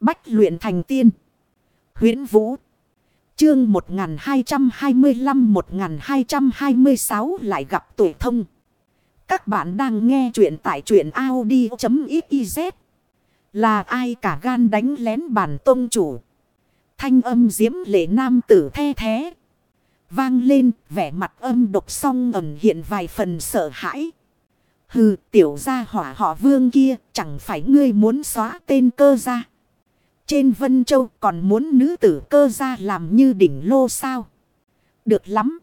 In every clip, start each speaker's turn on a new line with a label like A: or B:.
A: Bách luyện thành tiên. huyễn Vũ. Chương 1225-1226 lại gặp tuổi thông. Các bạn đang nghe truyện tại truyện Audi.xyz. Là ai cả gan đánh lén bản tôn chủ. Thanh âm diễm lệ nam tử the thế. Vang lên, vẻ mặt âm độc song ẩn hiện vài phần sợ hãi. Hừ, tiểu gia hỏa họ vương kia, chẳng phải ngươi muốn xóa tên cơ ra trên Vân Châu còn muốn nữ tử cơ gia làm như đỉnh lô sao. Được lắm.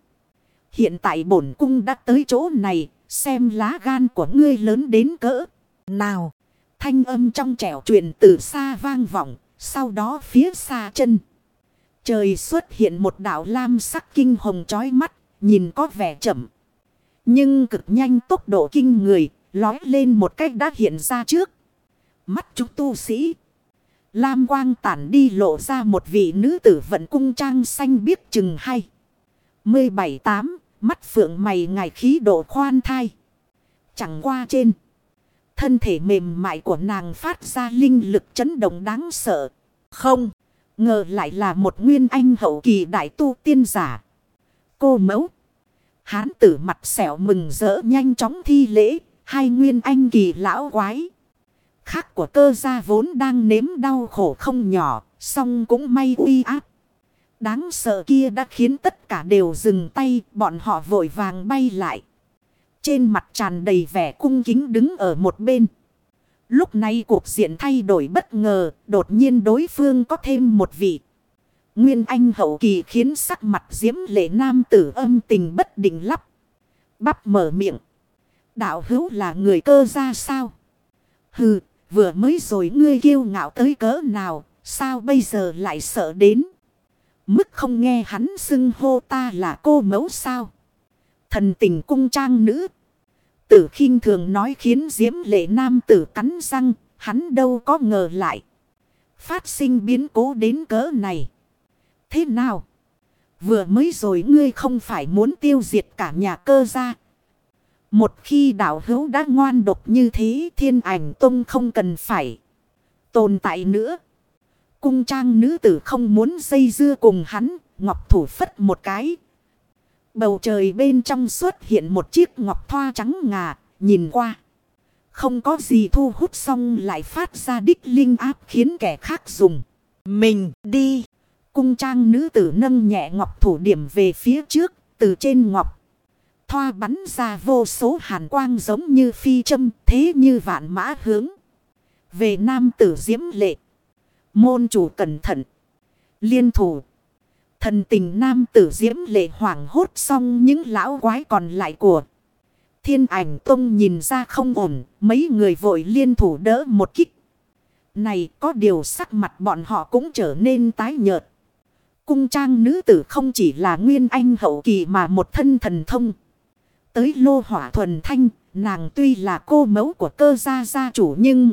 A: Hiện tại bổn cung đã tới chỗ này. Xem lá gan của ngươi lớn đến cỡ. Nào. Thanh âm trong trẻo truyền từ xa vang vọng. Sau đó phía xa chân. Trời xuất hiện một đảo lam sắc kinh hồng chói mắt. Nhìn có vẻ chậm. Nhưng cực nhanh tốc độ kinh người. Lói lên một cách đã hiện ra trước. Mắt chúng tu sĩ. Lam quang tản đi lộ ra một vị nữ tử vận cung trang xanh biếc chừng hay. 17-8, mắt phượng mày ngài khí độ khoan thai. Chẳng qua trên. Thân thể mềm mại của nàng phát ra linh lực chấn động đáng sợ. Không, ngờ lại là một nguyên anh hậu kỳ đại tu tiên giả. Cô mẫu. Hán tử mặt xẻo mừng rỡ nhanh chóng thi lễ. Hai nguyên anh kỳ lão quái khác của cơ gia vốn đang nếm đau khổ không nhỏ, song cũng may uy áp. Đáng sợ kia đã khiến tất cả đều dừng tay, bọn họ vội vàng bay lại. Trên mặt tràn đầy vẻ cung kính đứng ở một bên. Lúc này cuộc diện thay đổi bất ngờ, đột nhiên đối phương có thêm một vị. Nguyên Anh hậu kỳ khiến sắc mặt diễm lệ nam tử âm tình bất định lắp. Bắp mở miệng. Đạo hữu là người cơ ra sao? Hừ, Vừa mới rồi ngươi kiêu ngạo tới cỡ nào, sao bây giờ lại sợ đến? Mức không nghe hắn xưng hô ta là cô mẫu sao? Thần tình cung trang nữ. Tử khinh thường nói khiến diễm lệ nam tử cắn răng, hắn đâu có ngờ lại. Phát sinh biến cố đến cỡ này. Thế nào? Vừa mới rồi ngươi không phải muốn tiêu diệt cả nhà cơ ra, một khi đạo hữu đã ngoan độc như thế thiên ảnh tông không cần phải tồn tại nữa. Cung trang nữ tử không muốn dây dưa cùng hắn, ngọc thủ phất một cái. Bầu trời bên trong xuất hiện một chiếc ngọc thoa trắng ngà, nhìn qua. Không có gì thu hút xong lại phát ra đích linh áp khiến kẻ khác dùng. Mình đi. Cung trang nữ tử nâng nhẹ ngọc thủ điểm về phía trước, từ trên ngọc thoa bắn ra vô số hàn quang giống như phi châm, thế như vạn mã hướng. Về nam tử diễm lệ. Môn chủ cẩn thận. Liên thủ. Thần tình nam tử diễm lệ hoảng hốt xong những lão quái còn lại của. Thiên ảnh tông nhìn ra không ổn. Mấy người vội liên thủ đỡ một kích. Này, có điều sắc mặt bọn họ cũng trở nên tái nhợt. Cung trang nữ tử không chỉ là nguyên anh hậu kỳ mà một thân thần thông tới lô hỏa thuần thanh, nàng tuy là cô mẫu của cơ gia gia chủ nhưng...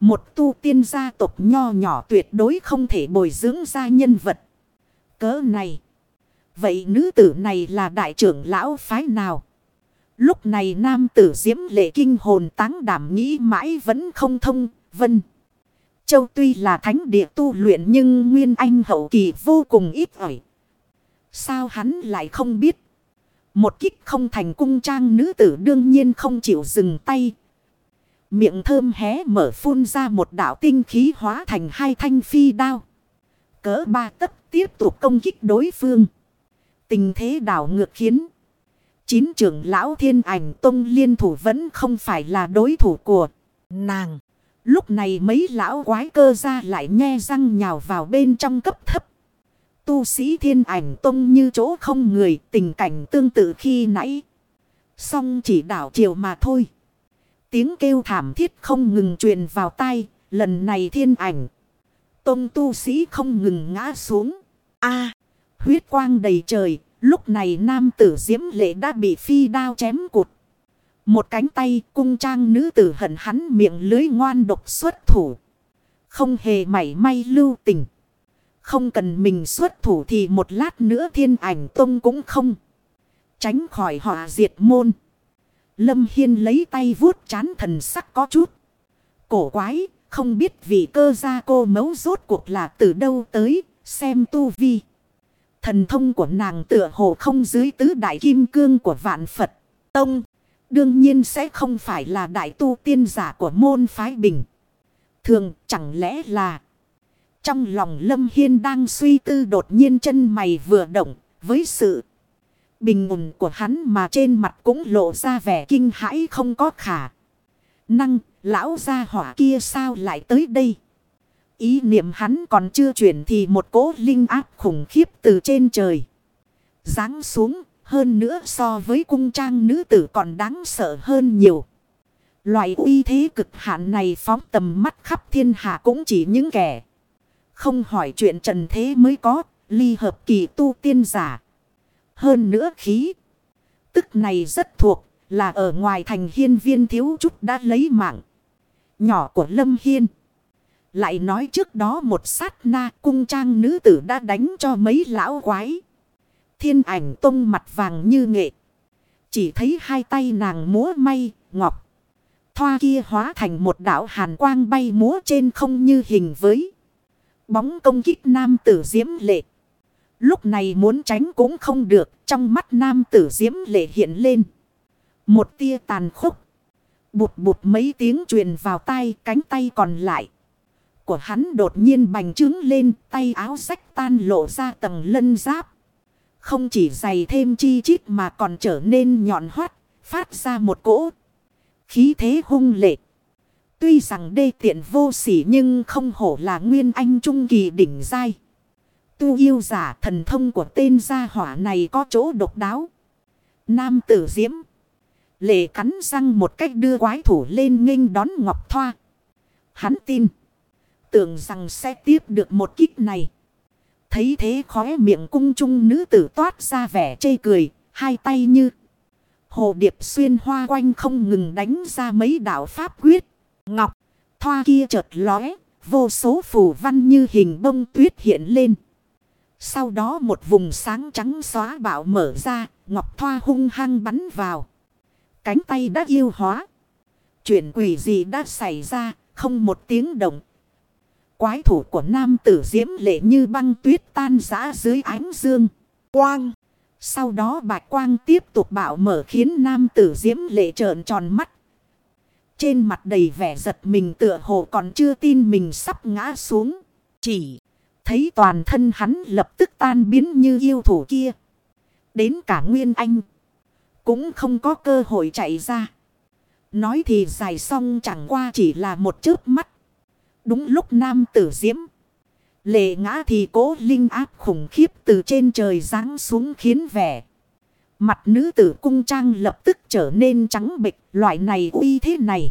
A: Một tu tiên gia tộc nho nhỏ tuyệt đối không thể bồi dưỡng ra nhân vật. Cớ này. Vậy nữ tử này là đại trưởng lão phái nào? Lúc này nam tử diễm lệ kinh hồn táng đảm nghĩ mãi vẫn không thông. Vân. Châu tuy là thánh địa tu luyện nhưng nguyên anh hậu kỳ vô cùng ít ỏi. Sao hắn lại không biết? Một kích không thành cung trang nữ tử đương nhiên không chịu dừng tay. Miệng thơm hé mở phun ra một đạo tinh khí hóa thành hai thanh phi đao. Cỡ ba tấc tiếp tục công kích đối phương. Tình thế đảo ngược khiến. Chín trưởng lão thiên ảnh tông liên thủ vẫn không phải là đối thủ của nàng. Lúc này mấy lão quái cơ ra lại nhe răng nhào vào bên trong cấp thấp. Tu sĩ thiên ảnh tông như chỗ không người, tình cảnh tương tự khi nãy. Xong chỉ đảo chiều mà thôi. Tiếng kêu thảm thiết không ngừng truyền vào tai. Lần này thiên ảnh. Tông tu sĩ không ngừng ngã xuống. a, huyết quang đầy trời. Lúc này nam tử diễm lệ đã bị phi đao chém cụt. Một cánh tay cung trang nữ tử hận hắn miệng lưới ngoan độc xuất thủ. Không hề mảy may lưu tình. Không cần mình xuất thủ thì một lát nữa thiên ảnh tông cũng không. Tránh khỏi họ diệt môn. Lâm Hiên lấy tay vuốt chán thần sắc có chút. Cổ quái, Không biết vị cơ gia cô mấu rốt cuộc là từ đâu tới, xem tu vi. Thần thông của nàng tựa hồ không dưới tứ đại kim cương của vạn Phật. Tông, đương nhiên sẽ không phải là đại tu tiên giả của môn phái bình. Thường chẳng lẽ là... Trong lòng Lâm Hiên đang suy tư đột nhiên chân mày vừa động với sự bình ổn của hắn mà trên mặt cũng lộ ra vẻ kinh hãi không có khả. Năng, lão gia hỏa kia sao lại tới đây? Ý niệm hắn còn chưa chuyển thì một cỗ linh áp khủng khiếp từ trên trời. Giáng xuống, hơn nữa so với cung trang nữ tử còn đáng sợ hơn nhiều. Loại uy thế cực hạn này phóng tầm mắt khắp thiên hạ cũng chỉ những kẻ. Không hỏi chuyện trần thế mới có, ly hợp kỳ tu tiên giả. Hơn nữa khí. Tức này rất thuộc là ở ngoài thành hiên viên thiếu chút đã lấy mạng. Nhỏ của Lâm Hiên. Lại nói trước đó một sát na cung trang nữ tử đã đánh cho mấy lão quái. Thiên ảnh tông mặt vàng như nghệ. Chỉ thấy hai tay nàng múa may, ngọc. Thoa kia hóa thành một đảo hàn quang bay múa trên không như hình với. Bóng công kích nam tử diễm lệ. Lúc này muốn tránh cũng không được. Trong mắt nam tử diễm lệ hiện lên. Một tia tàn khốc. Bụt bụt mấy tiếng truyền vào tay cánh tay còn lại. Của hắn đột nhiên bành trướng lên, tay áo sách tan lộ ra tầng lân giáp. Không chỉ dày thêm chi chít mà còn trở nên nhọn hoắt. Phát ra một cỗ. Khí thế hung lệ. Tuy rằng đê tiện vô sỉ nhưng không hổ là nguyên anh trung kỳ đỉnh dai. Tu yêu giả thần thông của tên gia hỏa này có chỗ độc đáo. Nam tử diễm. Lệ cắn răng một cách đưa quái thủ lên nghênh đón Ngọc Thoa. Hắn tin. Tưởng rằng sẽ tiếp được một kích này. Thấy thế khóe miệng cung trung nữ tử toát ra vẻ chê cười. Hai tay như. Hồ điệp xuyên hoa quanh không ngừng đánh ra mấy đạo pháp quyết. Ngọc. Thoa kia chợt lóe. Vô số phù văn như hình bông tuyết hiện lên. Sau đó một vùng sáng trắng xóa bạo mở ra. Ngọc Thoa hung hăng bắn vào. Cánh tay đã yêu hóa. Chuyện quỷ gì đã xảy ra, không một tiếng động. Quái thủ của nam tử diễm lệ như băng tuyết tan rã dưới ánh dương. Quang. Sau đó bạch quang tiếp tục bạo mở khiến nam tử diễm lệ trợn tròn mắt. Trên mặt đầy vẻ giật mình tựa hồ còn chưa tin mình sắp ngã xuống. Chỉ thấy toàn thân hắn lập tức tan biến như yêu thủ kia. Đến cả Nguyên Anh. Cũng không có cơ hội chạy ra. Nói thì dài xong chẳng qua chỉ là một chớp mắt. Đúng lúc nam tử diễm. Lệ ngã thì cố linh áp khủng khiếp từ trên trời giáng xuống khiến vẻ. Mặt nữ tử cung trang lập tức trở nên trắng bịch loại này uy thế này.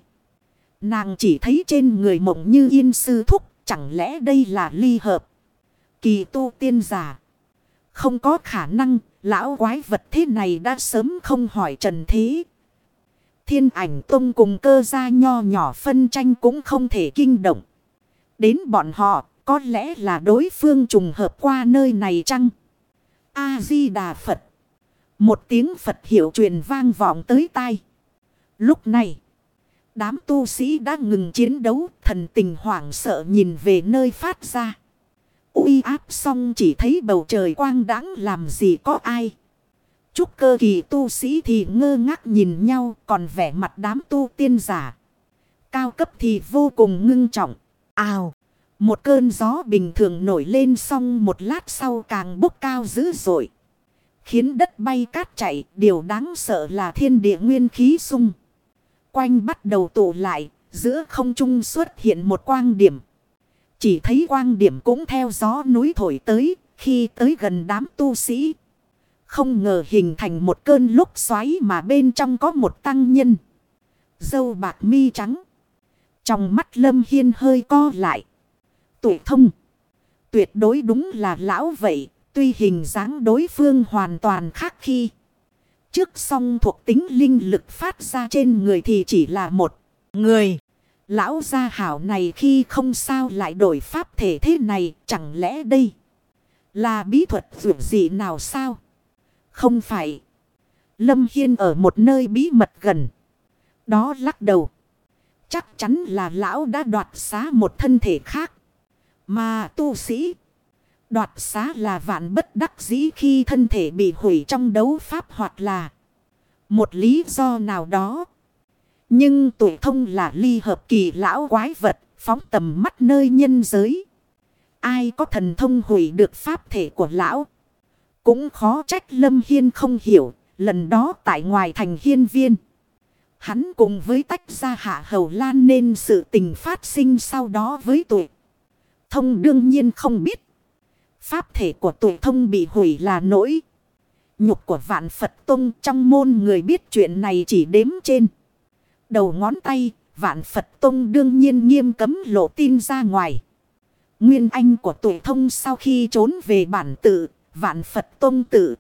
A: Nàng chỉ thấy trên người mộng như yên sư thúc chẳng lẽ đây là ly hợp. Kỳ tu tiên giả. Không có khả năng Lão quái vật thế này đã sớm không hỏi trần thế. Thiên ảnh tông cùng cơ gia nho nhỏ phân tranh cũng không thể kinh động. Đến bọn họ, có lẽ là đối phương trùng hợp qua nơi này chăng? A-di-đà Phật. Một tiếng Phật hiệu truyền vang vọng tới tai. Lúc này, đám tu sĩ đã ngừng chiến đấu, thần tình hoảng sợ nhìn về nơi phát ra uy áp xong chỉ thấy bầu trời quang đãng làm gì có ai. Chúc cơ kỳ tu sĩ thì ngơ ngác nhìn nhau còn vẻ mặt đám tu tiên giả. Cao cấp thì vô cùng ngưng trọng. Ào! Một cơn gió bình thường nổi lên xong một lát sau càng bốc cao dữ dội. Khiến đất bay cát chạy điều đáng sợ là thiên địa nguyên khí sung. Quanh bắt đầu tụ lại giữa không trung xuất hiện một quang điểm. Chỉ thấy quang điểm cũng theo gió núi thổi tới, khi tới gần đám tu sĩ. Không ngờ hình thành một cơn lúc xoáy mà bên trong có một tăng nhân. Dâu bạc mi trắng. Trong mắt lâm hiên hơi co lại. Tuổi thông. Tuyệt đối đúng là lão vậy. Tuy hình dáng đối phương hoàn toàn khác khi. Trước song thuộc tính linh lực phát ra trên người thì chỉ là một người. Lão gia hảo này khi không sao lại đổi pháp thể thế này, chẳng lẽ đây là bí thuật dù gì nào sao? Không phải. Lâm Hiên ở một nơi bí mật gần. Đó lắc đầu. Chắc chắn là lão đã đoạt xá một thân thể khác. Mà tu sĩ đoạt xá là vạn bất đắc dĩ khi thân thể bị hủy trong đấu pháp hoặc là một lý do nào đó. Nhưng tuổi thông là ly hợp kỳ lão quái vật, phóng tầm mắt nơi nhân giới. Ai có thần thông hủy được pháp thể của lão? Cũng khó trách Lâm Hiên không hiểu, lần đó tại ngoài thành hiên viên. Hắn cùng với tách ra hạ hầu lan nên sự tình phát sinh sau đó với tuổi. Thông đương nhiên không biết. Pháp thể của tuổi thông bị hủy là nỗi. Nhục của vạn Phật Tông trong môn người biết chuyện này chỉ đếm trên. Đầu ngón tay, vạn Phật Tông đương nhiên nghiêm cấm lộ tin ra ngoài. Nguyên anh của tuổi thông sau khi trốn về bản tự, vạn Phật Tông tự.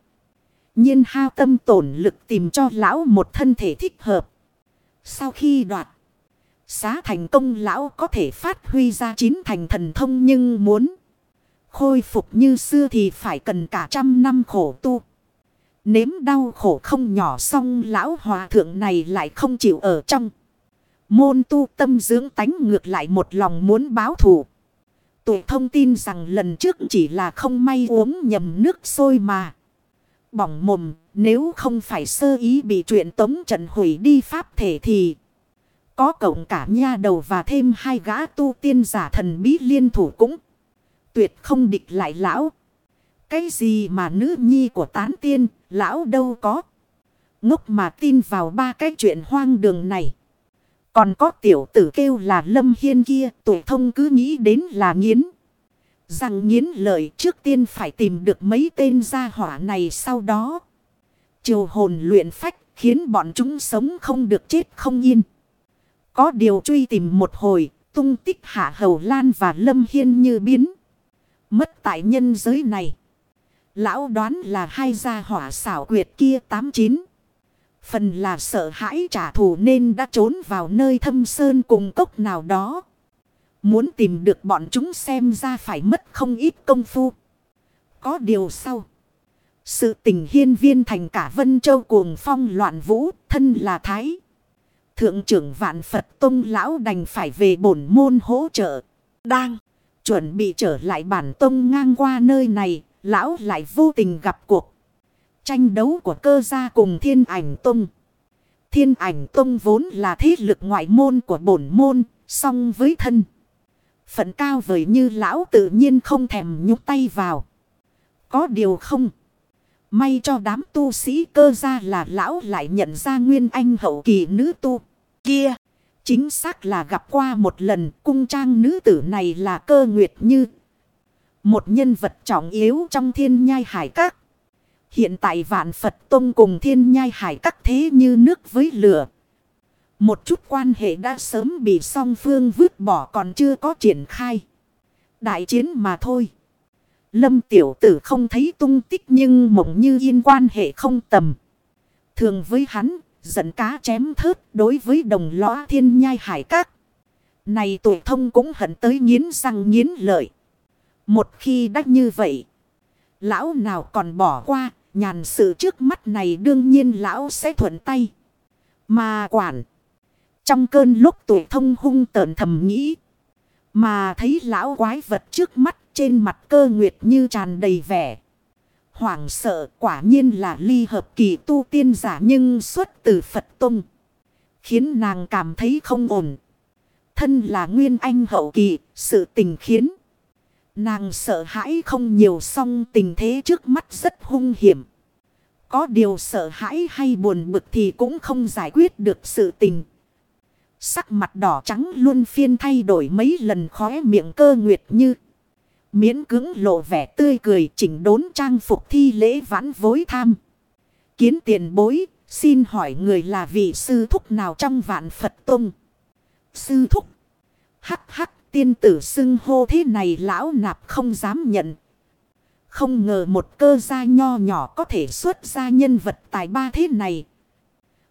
A: nhiên hao tâm tổn lực tìm cho lão một thân thể thích hợp. Sau khi đoạt, xá thành công lão có thể phát huy ra chín thành thần thông nhưng muốn khôi phục như xưa thì phải cần cả trăm năm khổ tu. Nếm đau khổ không nhỏ xong lão hòa thượng này lại không chịu ở trong. Môn tu tâm dưỡng tánh ngược lại một lòng muốn báo thù. Tụ thông tin rằng lần trước chỉ là không may uống nhầm nước sôi mà. Bỏng mồm, nếu không phải sơ ý bị chuyện tống trận hủy đi pháp thể thì... Có cộng cả nha đầu và thêm hai gã tu tiên giả thần bí liên thủ cũng tuyệt không địch lại lão. Cái gì mà nữ nhi của tán tiên, lão đâu có. Ngốc mà tin vào ba cái chuyện hoang đường này. Còn có tiểu tử kêu là lâm hiên kia, tuổi thông cứ nghĩ đến là nghiến. Rằng nghiến lợi trước tiên phải tìm được mấy tên gia hỏa này sau đó. Triều hồn luyện phách khiến bọn chúng sống không được chết không yên. Có điều truy tìm một hồi, tung tích hạ hầu lan và lâm hiên như biến. Mất tại nhân giới này. Lão đoán là hai gia hỏa xảo quyệt kia tám chín. Phần là sợ hãi trả thù nên đã trốn vào nơi thâm sơn cùng cốc nào đó. Muốn tìm được bọn chúng xem ra phải mất không ít công phu. Có điều sau. Sự tình hiên viên thành cả Vân Châu cuồng phong loạn vũ, thân là Thái. Thượng trưởng vạn Phật Tông Lão đành phải về bổn môn hỗ trợ. Đang chuẩn bị trở lại bản Tông ngang qua nơi này. Lão lại vô tình gặp cuộc. Tranh đấu của cơ gia cùng thiên ảnh Tông. Thiên ảnh Tông vốn là thế lực ngoại môn của bổn môn. Song với thân. Phận cao vời như lão tự nhiên không thèm nhúc tay vào. Có điều không. May cho đám tu sĩ cơ gia là lão lại nhận ra nguyên anh hậu kỳ nữ tu. Kia. Chính xác là gặp qua một lần cung trang nữ tử này là cơ nguyệt như. Một nhân vật trọng yếu trong thiên nhai hải các. Hiện tại vạn Phật Tông cùng thiên nhai hải các thế như nước với lửa. Một chút quan hệ đã sớm bị song phương vứt bỏ còn chưa có triển khai. Đại chiến mà thôi. Lâm tiểu tử không thấy tung tích nhưng mộng như yên quan hệ không tầm. Thường với hắn, dẫn cá chém thớt đối với đồng lõa thiên nhai hải các. Này tuổi thông cũng hận tới nghiến răng nghiến lợi. Một khi đắc như vậy, lão nào còn bỏ qua, nhàn sự trước mắt này đương nhiên lão sẽ thuận tay. Mà quản, trong cơn lúc tuổi thông hung tợn thầm nghĩ, mà thấy lão quái vật trước mắt trên mặt cơ nguyệt như tràn đầy vẻ. Hoảng sợ quả nhiên là ly hợp kỳ tu tiên giả nhưng xuất từ Phật Tông. Khiến nàng cảm thấy không ổn. Thân là nguyên anh hậu kỳ, sự tình khiến. Nàng sợ hãi không nhiều song tình thế trước mắt rất hung hiểm. Có điều sợ hãi hay buồn bực thì cũng không giải quyết được sự tình. Sắc mặt đỏ trắng luôn phiên thay đổi mấy lần khóe miệng cơ nguyệt như. Miễn cứng lộ vẻ tươi cười chỉnh đốn trang phục thi lễ vãn vối tham. Kiến tiền bối, xin hỏi người là vị sư thúc nào trong vạn Phật Tông? Sư thúc. Hắc hắc tiên tử xưng hô thế này lão nạp không dám nhận. Không ngờ một cơ gia nho nhỏ có thể xuất ra nhân vật tài ba thế này.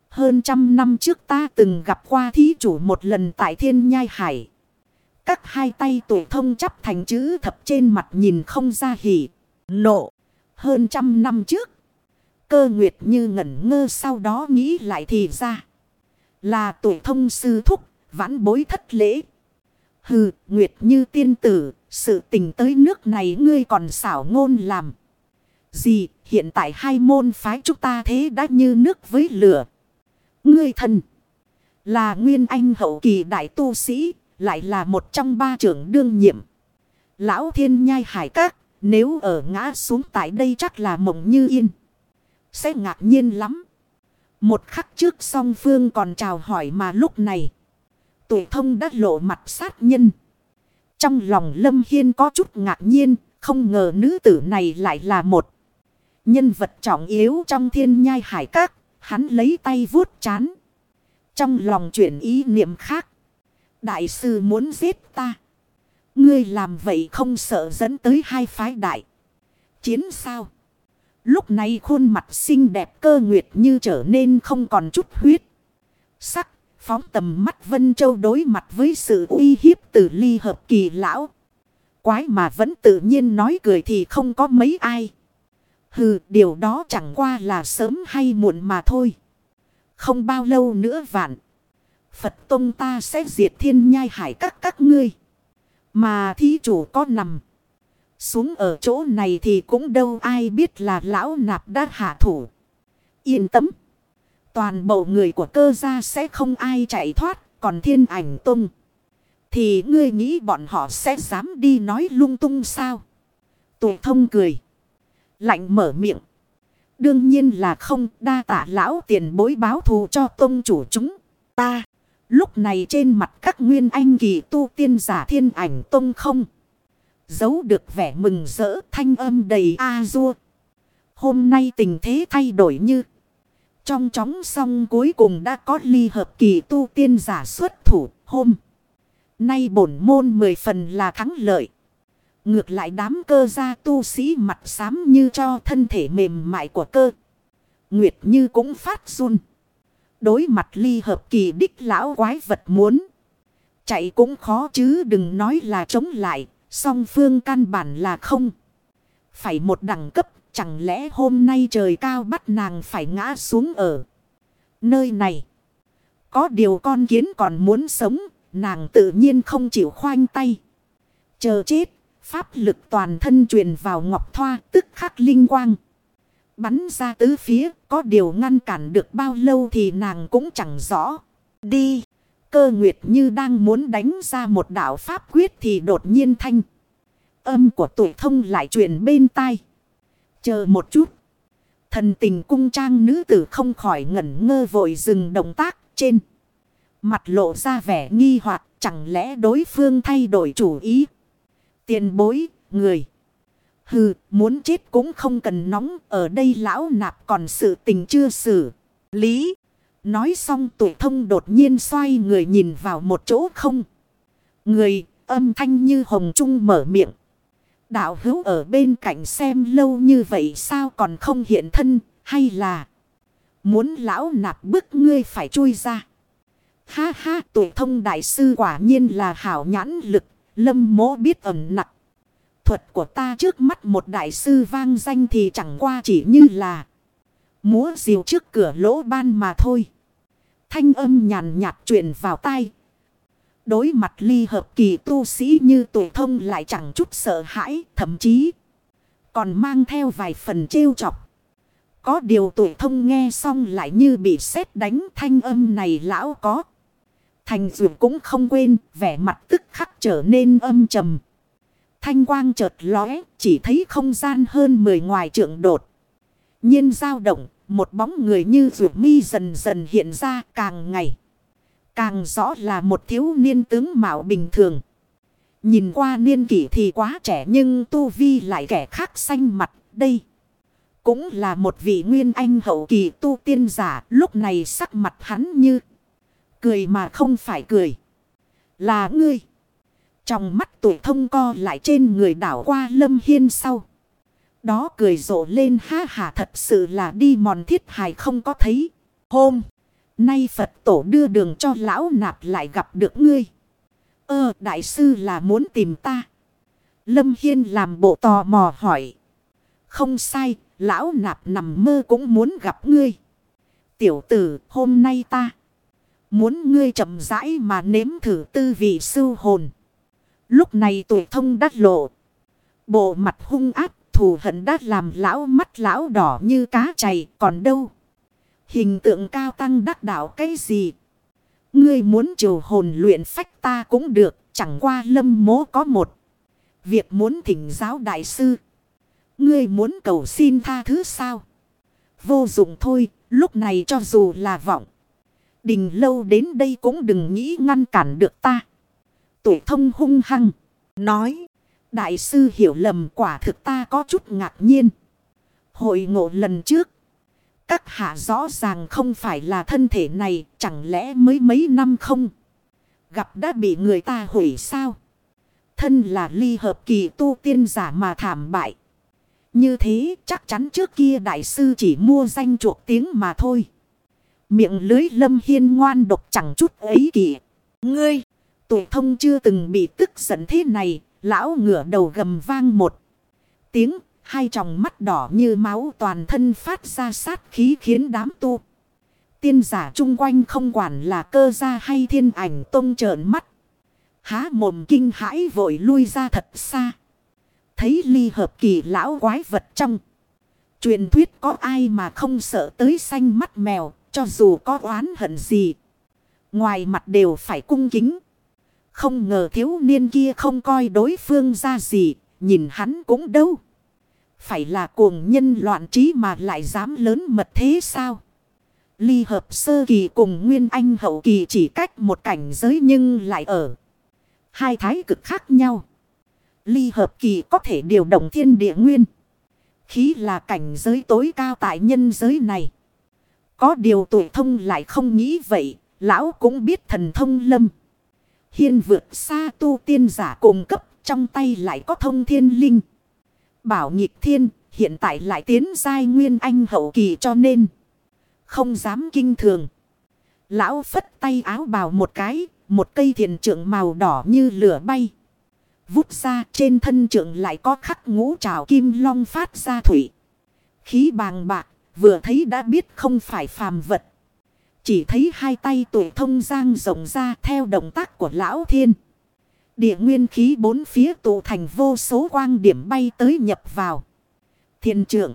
A: Hơn trăm năm trước ta từng gặp qua thí chủ một lần tại thiên nhai hải. Các hai tay tuổi thông chắp thành chữ thập trên mặt nhìn không ra hỉ, nộ. Hơn trăm năm trước. Cơ nguyệt như ngẩn ngơ sau đó nghĩ lại thì ra. Là tuổi thông sư thúc. vãn bối thất lễ. Hừ, Nguyệt như tiên tử, sự tình tới nước này ngươi còn xảo ngôn làm. Gì, hiện tại hai môn phái chúng ta thế đã như nước với lửa. Ngươi thân là nguyên anh hậu kỳ đại tu sĩ, lại là một trong ba trưởng đương nhiệm. Lão thiên nhai hải các, nếu ở ngã xuống tại đây chắc là mộng như yên. Sẽ ngạc nhiên lắm. Một khắc trước song phương còn chào hỏi mà lúc này. Tuổi thông đã lộ mặt sát nhân. Trong lòng Lâm Hiên có chút ngạc nhiên. Không ngờ nữ tử này lại là một. Nhân vật trọng yếu trong thiên nhai hải các. Hắn lấy tay vuốt chán. Trong lòng chuyển ý niệm khác. Đại sư muốn giết ta. Ngươi làm vậy không sợ dẫn tới hai phái đại. Chiến sao? Lúc này khuôn mặt xinh đẹp cơ nguyệt như trở nên không còn chút huyết. Sắc, phóng tầm mắt Vân Châu đối mặt với sự uy hiếp từ ly hợp kỳ lão. Quái mà vẫn tự nhiên nói cười thì không có mấy ai. Hừ, điều đó chẳng qua là sớm hay muộn mà thôi. Không bao lâu nữa vạn. Phật Tông ta sẽ diệt thiên nhai hải các các ngươi. Mà thí chủ có nằm. Xuống ở chỗ này thì cũng đâu ai biết là lão nạp đã hạ thủ. Yên tâm. Toàn bộ người của cơ gia sẽ không ai chạy thoát. Còn thiên ảnh tung. Thì ngươi nghĩ bọn họ sẽ dám đi nói lung tung sao? Tụ thông cười. Lạnh mở miệng. Đương nhiên là không, đa tả lão tiền bối báo thù cho tông chủ chúng ta. Lúc này trên mặt các nguyên anh kỳ tu tiên giả thiên ảnh tông không. Giấu được vẻ mừng rỡ, thanh âm đầy a-dua. Hôm nay tình thế thay đổi như. Trong chóng xong cuối cùng đã có ly hợp kỳ tu tiên giả xuất thủ hôm. Nay bổn môn mười phần là thắng lợi. Ngược lại đám cơ gia tu sĩ mặt xám như cho thân thể mềm mại của cơ. Nguyệt như cũng phát run. Đối mặt ly hợp kỳ đích lão quái vật muốn. Chạy cũng khó chứ đừng nói là chống lại. Song phương căn bản là không. Phải một đẳng cấp. Chẳng lẽ hôm nay trời cao bắt nàng phải ngã xuống ở nơi này. Có điều con kiến còn muốn sống. Nàng tự nhiên không chịu khoanh tay. Chờ chết. Pháp lực toàn thân truyền vào ngọc thoa, tức khắc linh quang. Bắn ra tứ phía, có điều ngăn cản được bao lâu thì nàng cũng chẳng rõ. Đi! Cơ nguyệt như đang muốn đánh ra một đạo pháp quyết thì đột nhiên thanh. Âm của tuổi thông lại truyền bên tai. Chờ một chút. Thần tình cung trang nữ tử không khỏi ngẩn ngơ vội dừng động tác trên. Mặt lộ ra vẻ nghi hoặc chẳng lẽ đối phương thay đổi chủ ý. Tiền bối, người. Hừ, muốn chết cũng không cần nóng. Ở đây lão nạp còn sự tình chưa xử. Lý. Nói xong tuổi thông đột nhiên xoay người nhìn vào một chỗ không. Người âm thanh như hồng trung mở miệng. Đạo hữu ở bên cạnh xem lâu như vậy sao còn không hiện thân hay là muốn lão nạp bức ngươi phải chui ra. Ha ha tuổi thông đại sư quả nhiên là hảo nhãn lực lâm mố biết ẩn nặng thuật của ta trước mắt một đại sư vang danh thì chẳng qua chỉ như là múa diều trước cửa lỗ ban mà thôi. Thanh âm nhàn nhạt truyền vào tai. Đối mặt ly hợp kỳ tu sĩ như tuổi thông lại chẳng chút sợ hãi, thậm chí còn mang theo vài phần trêu chọc. Có điều tuổi thông nghe xong lại như bị sét đánh thanh âm này lão có. Thành dụ cũng không quên, vẻ mặt tức khắc trở nên âm trầm. Thanh quang chợt lóe, chỉ thấy không gian hơn 10 ngoài trượng đột. nhiên dao động, một bóng người như rượu mi dần dần hiện ra càng ngày. Càng rõ là một thiếu niên tướng mạo bình thường. Nhìn qua niên kỷ thì quá trẻ nhưng tu vi lại kẻ khác xanh mặt đây. Cũng là một vị nguyên anh hậu kỳ tu tiên giả lúc này sắc mặt hắn như cười mà không phải cười. Là ngươi. Trong mắt tuổi thông co lại trên người đảo qua lâm hiên sau. Đó cười rộ lên ha hà thật sự là đi mòn thiết hài không có thấy. Hôm nay Phật tổ đưa đường cho lão nạp lại gặp được ngươi. Ơ đại sư là muốn tìm ta. Lâm Hiên làm bộ tò mò hỏi. Không sai, lão nạp nằm mơ cũng muốn gặp ngươi. Tiểu tử, hôm nay ta Muốn ngươi chậm rãi mà nếm thử tư vị sưu hồn. Lúc này tuổi thông đắt lộ. Bộ mặt hung áp thù hận đã làm lão mắt lão đỏ như cá chày còn đâu. Hình tượng cao tăng đắc đạo cái gì? Ngươi muốn triều hồn luyện phách ta cũng được, chẳng qua lâm mố có một. Việc muốn thỉnh giáo đại sư. Ngươi muốn cầu xin tha thứ sao? Vô dụng thôi, lúc này cho dù là vọng. Đình lâu đến đây cũng đừng nghĩ ngăn cản được ta. Tuổi thông hung hăng. Nói. Đại sư hiểu lầm quả thực ta có chút ngạc nhiên. Hội ngộ lần trước. Các hạ rõ ràng không phải là thân thể này. Chẳng lẽ mới mấy năm không? Gặp đã bị người ta hủy sao? Thân là ly hợp kỳ tu tiên giả mà thảm bại. Như thế chắc chắn trước kia đại sư chỉ mua danh chuộc tiếng mà thôi. Miệng lưới lâm hiên ngoan độc chẳng chút ấy kỳ. Ngươi, tuổi thông chưa từng bị tức giận thế này. Lão ngửa đầu gầm vang một tiếng. Hai tròng mắt đỏ như máu toàn thân phát ra sát khí khiến đám tu. Tiên giả chung quanh không quản là cơ gia hay thiên ảnh tông trợn mắt. Há mồm kinh hãi vội lui ra thật xa. Thấy ly hợp kỳ lão quái vật trong. Truyền thuyết có ai mà không sợ tới xanh mắt mèo, cho dù có oán hận gì. Ngoài mặt đều phải cung kính. Không ngờ thiếu niên kia không coi đối phương ra gì, nhìn hắn cũng đâu. Phải là cuồng nhân loạn trí mà lại dám lớn mật thế sao? Ly hợp sơ kỳ cùng Nguyên Anh hậu kỳ chỉ cách một cảnh giới nhưng lại ở. Hai thái cực khác nhau. Ly hợp kỳ có thể điều động thiên địa nguyên. Khí là cảnh giới tối cao tại nhân giới này. Có điều tuổi thông lại không nghĩ vậy. Lão cũng biết thần thông lâm. Hiên vượt xa tu tiên giả cùng cấp, trong tay lại có thông thiên linh. Bảo nghịch thiên, hiện tại lại tiến giai nguyên anh hậu kỳ cho nên. Không dám kinh thường. Lão phất tay áo bào một cái. Một cây thiền trượng màu đỏ như lửa bay. Vút ra, trên thân trượng lại có khắc ngũ trào kim long phát ra thủy. Khí bàng bạc, vừa thấy đã biết không phải phàm vật. Chỉ thấy hai tay tuổi thông giang rộng ra theo động tác của lão thiên. Địa nguyên khí bốn phía tụ thành vô số quang điểm bay tới nhập vào. Thiền trưởng.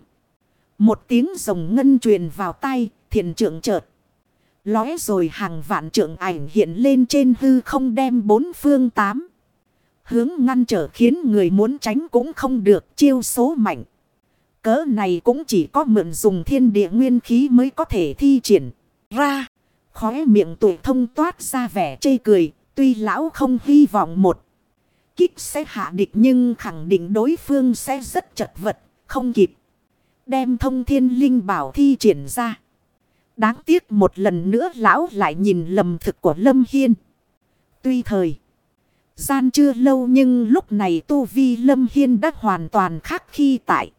A: Một tiếng rồng ngân truyền vào tay, thiền trưởng chợt. Lóe rồi hàng vạn trưởng ảnh hiện lên trên hư không đem bốn phương tám. Hướng ngăn trở khiến người muốn tránh cũng không được chiêu số mạnh. cỡ này cũng chỉ có mượn dùng thiên địa nguyên khí mới có thể thi triển ra. Khóe miệng tuổi thông toát ra vẻ chê cười. Tuy lão không hy vọng một kích sẽ hạ địch nhưng khẳng định đối phương sẽ rất chật vật, không kịp. Đem thông thiên linh bảo thi triển ra. Đáng tiếc một lần nữa lão lại nhìn lầm thực của Lâm Hiên. Tuy thời gian chưa lâu nhưng lúc này tu vi Lâm Hiên đã hoàn toàn khác khi tại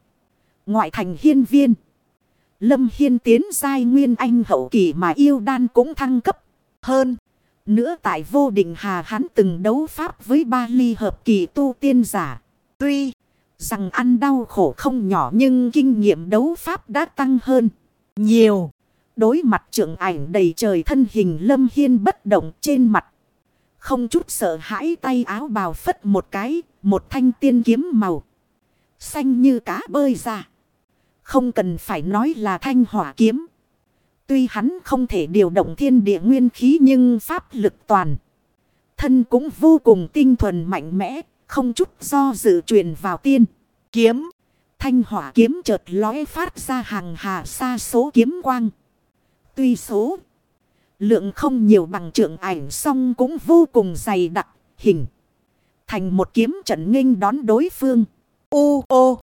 A: ngoại thành hiên viên. Lâm Hiên tiến giai nguyên anh hậu kỳ mà yêu đan cũng thăng cấp hơn. Nữa tại vô định hà hắn từng đấu pháp với ba ly hợp kỳ tu tiên giả. Tuy rằng ăn đau khổ không nhỏ nhưng kinh nghiệm đấu pháp đã tăng hơn nhiều. Đối mặt trưởng ảnh đầy trời thân hình lâm hiên bất động trên mặt. Không chút sợ hãi tay áo bào phất một cái, một thanh tiên kiếm màu. Xanh như cá bơi ra. Không cần phải nói là thanh hỏa kiếm. Tuy hắn không thể điều động thiên địa nguyên khí nhưng pháp lực toàn. Thân cũng vô cùng tinh thuần mạnh mẽ, không chút do dự truyền vào tiên. Kiếm. Thanh hỏa kiếm chợt lóe phát ra hàng hà xa số kiếm quang. Tuy số lượng không nhiều bằng trượng ảnh song cũng vô cùng dày đặc, hình. Thành một kiếm trận nghênh đón đối phương. Ô ô!